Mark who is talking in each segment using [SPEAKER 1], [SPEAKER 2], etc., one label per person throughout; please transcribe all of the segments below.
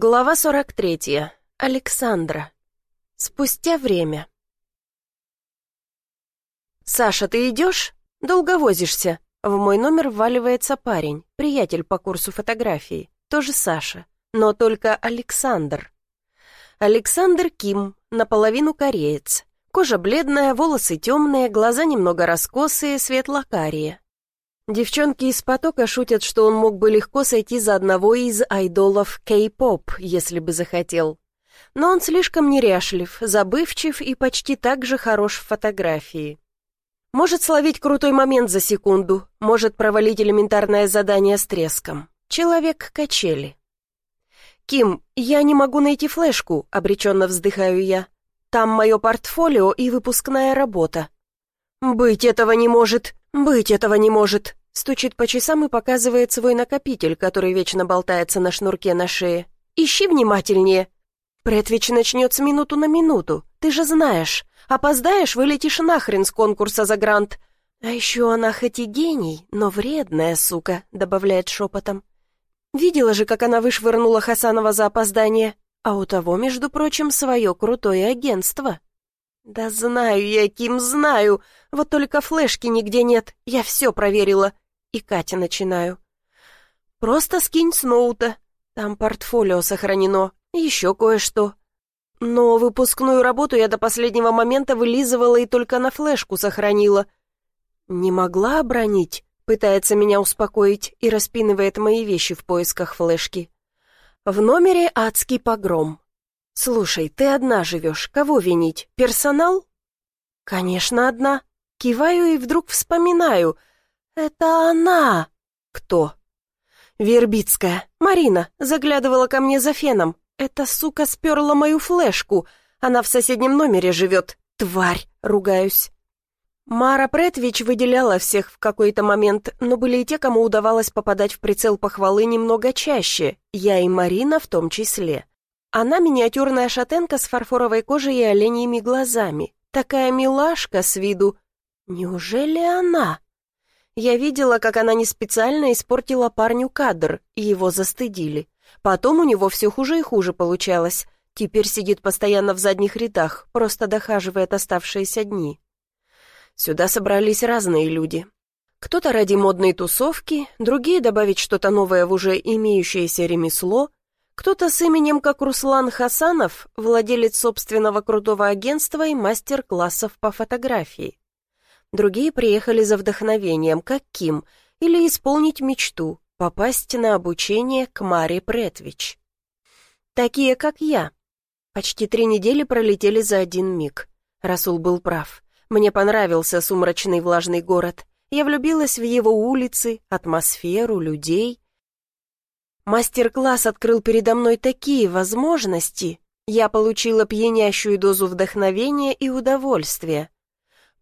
[SPEAKER 1] Глава 43. Александра. Спустя время. «Саша, ты идешь? Долго возишься?» В мой номер вваливается парень, приятель по курсу фотографии, тоже Саша, но только Александр. Александр Ким, наполовину кореец. Кожа бледная, волосы темные, глаза немного раскосые, светло-карие. Девчонки из потока шутят, что он мог бы легко сойти за одного из айдолов кей-поп, если бы захотел. Но он слишком неряшлив, забывчив и почти так же хорош в фотографии. Может словить крутой момент за секунду, может провалить элементарное задание с треском. Человек-качели. «Ким, я не могу найти флешку», — обреченно вздыхаю я. «Там мое портфолио и выпускная работа». «Быть этого не может! Быть этого не может!» Стучит по часам и показывает свой накопитель, который вечно болтается на шнурке на шее. «Ищи внимательнее!» «Прэтвич начнет с минуту на минуту, ты же знаешь. Опоздаешь, вылетишь нахрен с конкурса за грант». «А еще она хоть и гений, но вредная сука», — добавляет шепотом. «Видела же, как она вышвырнула Хасанова за опоздание, а у того, между прочим, свое крутое агентство». «Да знаю я, Ким, знаю. Вот только флешки нигде нет. Я все проверила. И Катя начинаю. «Просто скинь с ноута. Там портфолио сохранено. Еще кое-что. Но выпускную работу я до последнего момента вылизывала и только на флешку сохранила. Не могла обронить?» Пытается меня успокоить и распинывает мои вещи в поисках флешки. В номере адский погром. «Слушай, ты одна живешь, кого винить? Персонал?» «Конечно, одна. Киваю и вдруг вспоминаю. «Это она!» «Кто?» «Вербицкая. Марина заглядывала ко мне за феном. Эта сука сперла мою флешку. Она в соседнем номере живет. Тварь!» — ругаюсь. Мара Претвич выделяла всех в какой-то момент, но были и те, кому удавалось попадать в прицел похвалы немного чаще, я и Марина в том числе. Она миниатюрная шатенка с фарфоровой кожей и оленьими глазами. Такая милашка с виду. Неужели она? Я видела, как она не специально испортила парню кадр, и его застыдили. Потом у него все хуже и хуже получалось. Теперь сидит постоянно в задних рядах, просто дохаживает оставшиеся дни. Сюда собрались разные люди. Кто-то ради модной тусовки, другие добавить что-то новое в уже имеющееся ремесло, кто-то с именем как Руслан Хасанов, владелец собственного крутого агентства и мастер-классов по фотографии. Другие приехали за вдохновением, как Ким, или исполнить мечту, попасть на обучение к Маре Претвич. Такие, как я. Почти три недели пролетели за один миг. Расул был прав. Мне понравился сумрачный влажный город. Я влюбилась в его улицы, атмосферу, людей. Мастер-класс открыл передо мной такие возможности. Я получила пьянящую дозу вдохновения и удовольствия.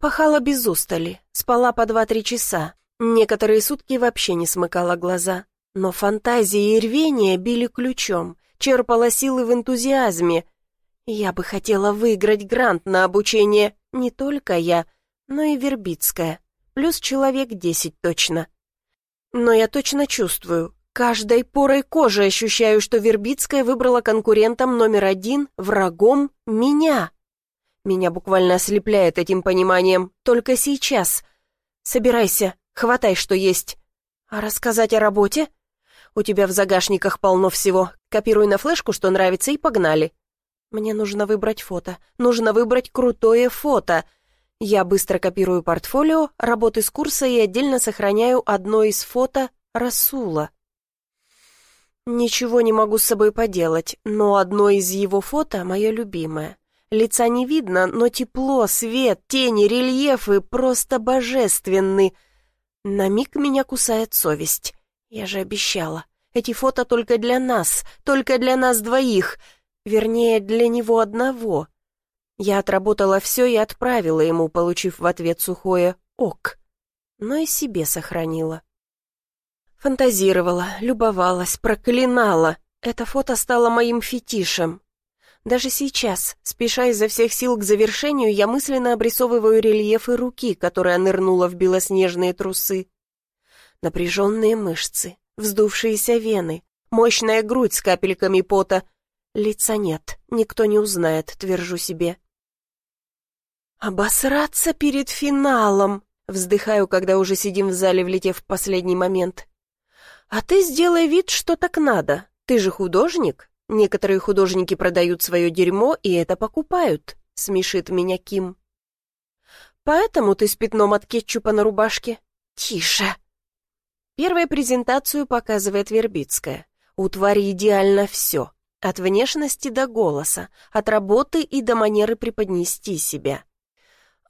[SPEAKER 1] Пахала без устали, спала по два-три часа. Некоторые сутки вообще не смыкала глаза. Но фантазии и рвение били ключом, черпала силы в энтузиазме. Я бы хотела выиграть грант на обучение, не только я, но и Вербицкая, плюс человек десять точно. Но я точно чувствую, каждой порой кожи ощущаю, что Вербицкая выбрала конкурентом номер один, врагом, меня. Меня буквально ослепляет этим пониманием. Только сейчас. Собирайся, хватай, что есть. А рассказать о работе? У тебя в загашниках полно всего. Копируй на флешку, что нравится, и погнали. Мне нужно выбрать фото. Нужно выбрать крутое фото. Я быстро копирую портфолио, работы с курса и отдельно сохраняю одно из фото Расула. Ничего не могу с собой поделать, но одно из его фото мое любимое. Лица не видно, но тепло, свет, тени, рельефы просто божественны. На миг меня кусает совесть. Я же обещала. Эти фото только для нас, только для нас двоих. Вернее, для него одного. Я отработала все и отправила ему, получив в ответ сухое «ок». Но и себе сохранила. Фантазировала, любовалась, проклинала. Это фото стало моим фетишем, даже сейчас, спеша изо всех сил к завершению, я мысленно обрисовываю рельефы руки, которая нырнула в белоснежные трусы. Напряженные мышцы, вздувшиеся вены, мощная грудь с капельками пота. Лица нет, никто не узнает, твержу себе. «Обосраться перед финалом!» Вздыхаю, когда уже сидим в зале, влетев в последний момент. «А ты сделай вид, что так надо. Ты же художник. Некоторые художники продают свое дерьмо, и это покупают», — смешит меня Ким. «Поэтому ты с пятном от кетчупа на рубашке?» «Тише!» Первую презентацию показывает Вербицкая. У твари идеально все. От внешности до голоса, от работы и до манеры преподнести себя.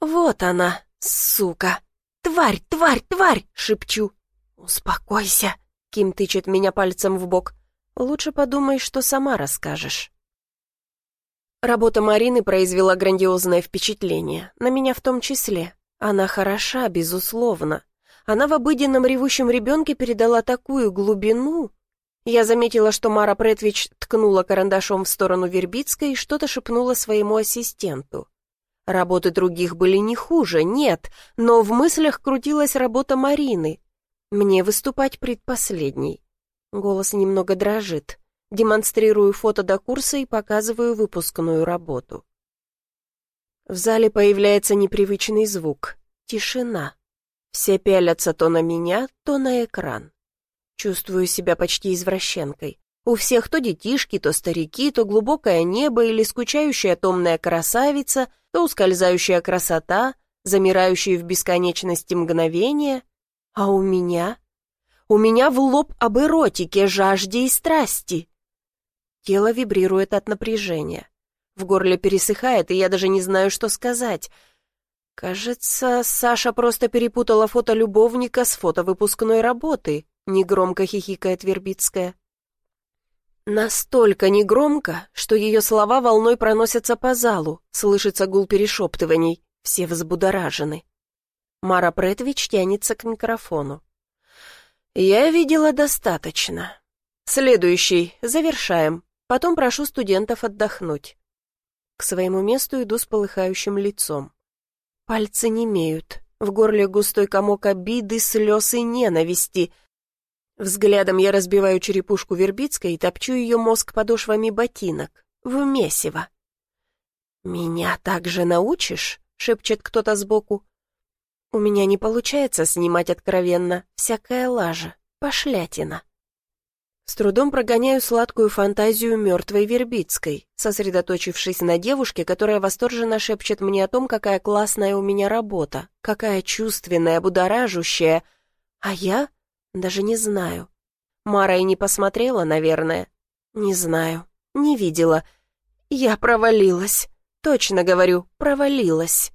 [SPEAKER 1] «Вот она, сука! Тварь, тварь, тварь!» — шепчу. «Успокойся!» — Ким тычет меня пальцем в бок. «Лучше подумай, что сама расскажешь». Работа Марины произвела грандиозное впечатление, на меня в том числе. Она хороша, безусловно. Она в обыденном ревущем ребенке передала такую глубину. Я заметила, что Мара Претвич ткнула карандашом в сторону Вербицкой и что-то шепнула своему ассистенту. Работы других были не хуже, нет, но в мыслях крутилась работа Марины. Мне выступать предпоследней. Голос немного дрожит. Демонстрирую фото до курса и показываю выпускную работу. В зале появляется непривычный звук. Тишина. Все пялятся то на меня, то на экран. Чувствую себя почти извращенкой. У всех то детишки, то старики, то глубокое небо или скучающая томная красавица, то ускользающая красота, замирающие в бесконечности мгновения. А у меня? У меня в лоб об эротике, жажде и страсти. Тело вибрирует от напряжения. В горле пересыхает, и я даже не знаю, что сказать. Кажется, Саша просто перепутала фото любовника с фото выпускной работы, негромко хихикает Вербицкая. Настолько негромко, что ее слова волной проносятся по залу, слышится гул перешептываний, все взбудоражены. Мара Претвич тянется к микрофону. «Я видела достаточно. Следующий, завершаем. Потом прошу студентов отдохнуть». К своему месту иду с полыхающим лицом. Пальцы немеют, в горле густой комок обиды, слез и ненависти — Взглядом я разбиваю черепушку Вербицкой и топчу ее мозг подошвами ботинок. В месиво. «Меня так же научишь?» — шепчет кто-то сбоку. «У меня не получается снимать откровенно. Всякая лажа, пошлятина». С трудом прогоняю сладкую фантазию мертвой Вербицкой, сосредоточившись на девушке, которая восторженно шепчет мне о том, какая классная у меня работа, какая чувственная, будоражущая. А я даже не знаю. Мара и не посмотрела, наверное. Не знаю. Не видела. Я провалилась. Точно говорю, провалилась.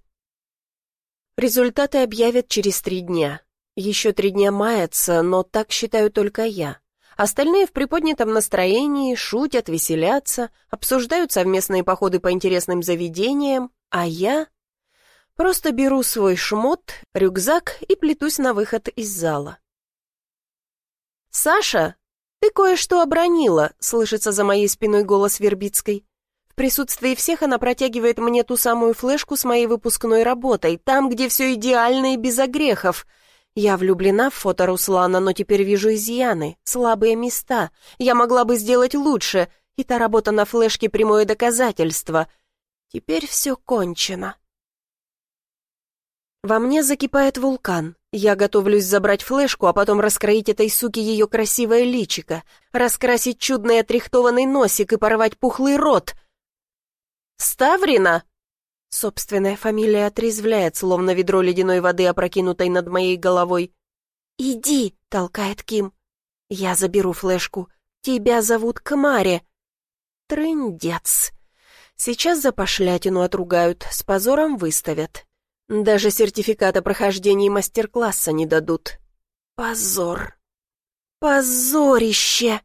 [SPEAKER 1] Результаты объявят через три дня. Еще три дня маятся, но так считаю только я. Остальные в приподнятом настроении шутят, веселятся, обсуждают совместные походы по интересным заведениям, а я просто беру свой шмот, рюкзак и плетусь на выход из зала. «Саша, ты кое-что обронила», — слышится за моей спиной голос Вербицкой. В присутствии всех она протягивает мне ту самую флешку с моей выпускной работой, там, где все идеально и без огрехов. Я влюблена в фото Руслана, но теперь вижу изъяны, слабые места. Я могла бы сделать лучше, и та работа на флешке — прямое доказательство. Теперь все кончено. Во мне закипает вулкан. Я готовлюсь забрать флешку, а потом раскроить этой суке ее красивое личико, раскрасить чудный отрихтованный носик и порвать пухлый рот. «Ставрина!» Собственная фамилия отрезвляет, словно ведро ледяной воды, опрокинутой над моей головой. «Иди!» — толкает Ким. «Я заберу флешку. Тебя зовут Кмаре». Трындец. Сейчас за пошлятину отругают, с позором выставят. Даже сертификата прохождения мастер-класса не дадут. Позор. Позорище!